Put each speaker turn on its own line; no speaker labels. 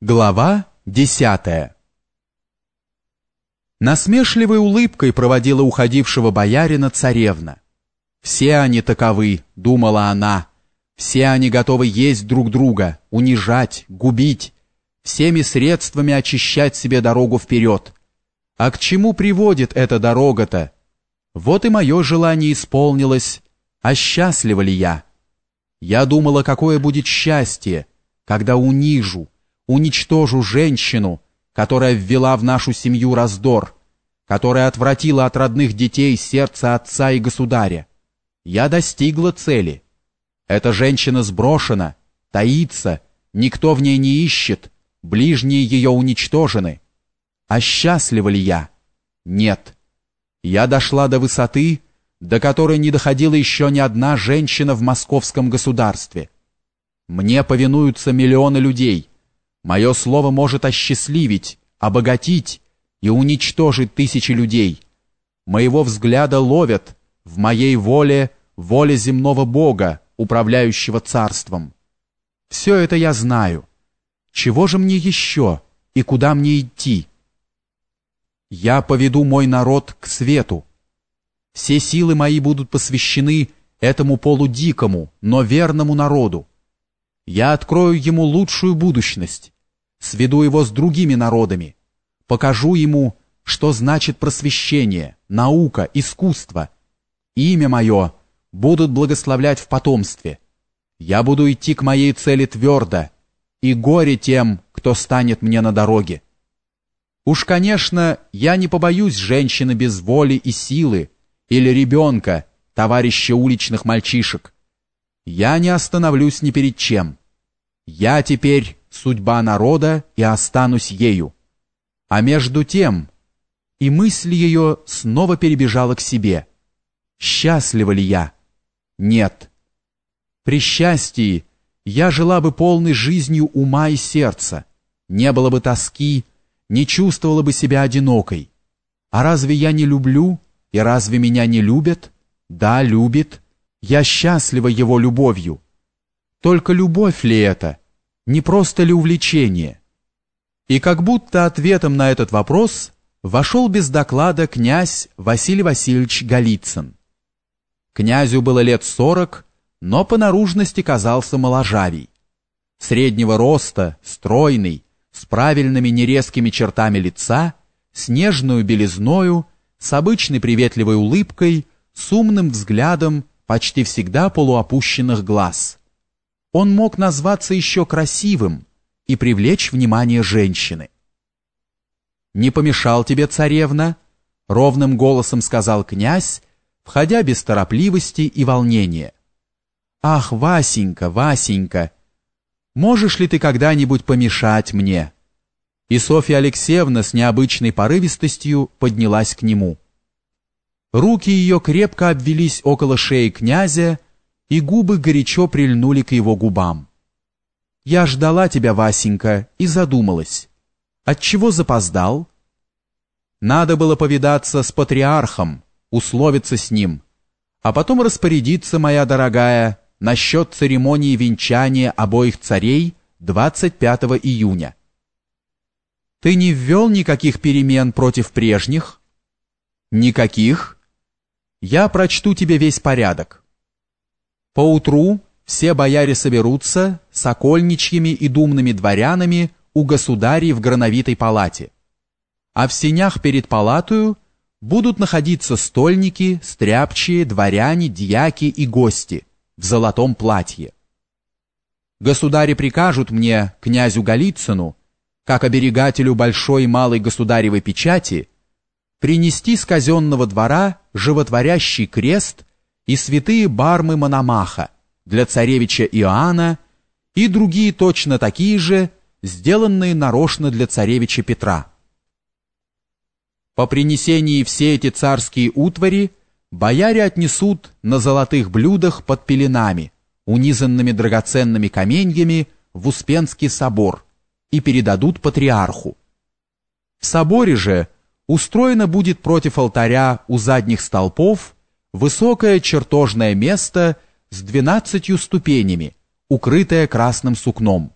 Глава десятая Насмешливой улыбкой проводила уходившего боярина царевна. «Все они таковы», — думала она, — «все они готовы есть друг друга, унижать, губить, всеми средствами очищать себе дорогу вперед. А к чему приводит эта дорога-то? Вот и мое желание исполнилось. А счастлива ли я? Я думала, какое будет счастье, когда унижу, уничтожу женщину, которая ввела в нашу семью раздор, которая отвратила от родных детей сердце отца и государя. Я достигла цели. Эта женщина сброшена, таится, никто в ней не ищет, ближние ее уничтожены. А счастлива ли я? Нет. Я дошла до высоты, до которой не доходила еще ни одна женщина в московском государстве. Мне повинуются миллионы людей — Мое слово может осчастливить, обогатить и уничтожить тысячи людей. Моего взгляда ловят в моей воле воле земного Бога, управляющего царством. Все это я знаю. Чего же мне еще и куда мне идти? Я поведу мой народ к свету. Все силы мои будут посвящены этому полудикому, но верному народу. Я открою ему лучшую будущность, сведу его с другими народами, покажу ему, что значит просвещение, наука, искусство. Имя мое будут благословлять в потомстве. Я буду идти к моей цели твердо, и горе тем, кто станет мне на дороге. Уж, конечно, я не побоюсь женщины без воли и силы или ребенка, товарища уличных мальчишек. Я не остановлюсь ни перед чем. Я теперь судьба народа и останусь ею. А между тем, и мысль ее снова перебежала к себе. Счастлива ли я? Нет. При счастье я жила бы полной жизнью ума и сердца, не было бы тоски, не чувствовала бы себя одинокой. А разве я не люблю, и разве меня не любят? Да, любит. Я счастлива его любовью. Только любовь ли это? Не просто ли увлечение? И как будто ответом на этот вопрос вошел без доклада князь Василий Васильевич Голицын. Князю было лет сорок, но по наружности казался моложавей. Среднего роста, стройный, с правильными нерезкими чертами лица, с нежную белизною, с обычной приветливой улыбкой, с умным взглядом почти всегда полуопущенных глаз он мог назваться еще красивым и привлечь внимание женщины. «Не помешал тебе, царевна?» — ровным голосом сказал князь, входя без торопливости и волнения. «Ах, Васенька, Васенька, можешь ли ты когда-нибудь помешать мне?» И Софья Алексеевна с необычной порывистостью поднялась к нему. Руки ее крепко обвелись около шеи князя, и губы горячо прильнули к его губам. «Я ждала тебя, Васенька, и задумалась. Отчего запоздал?» «Надо было повидаться с патриархом, условиться с ним, а потом распорядиться, моя дорогая, насчет церемонии венчания обоих царей 25 июня. Ты не ввел никаких перемен против прежних? Никаких? Я прочту тебе весь порядок. Поутру все бояре соберутся с окольничьими и думными дворянами у государей в грановитой палате. А в сенях перед палатою будут находиться стольники, стряпчие, дворяне, дьяки и гости в золотом платье. Государи прикажут мне, князю Голицыну, как оберегателю большой и малой государевой печати, принести с казенного двора животворящий крест и святые бармы Мономаха для царевича Иоанна и другие точно такие же, сделанные нарочно для царевича Петра. По принесении все эти царские утвари бояре отнесут на золотых блюдах под пеленами, унизанными драгоценными каменьями в Успенский собор и передадут патриарху. В соборе же устроено будет против алтаря у задних столпов высокое чертожное место с двенадцатью ступенями, укрытое красным сукном.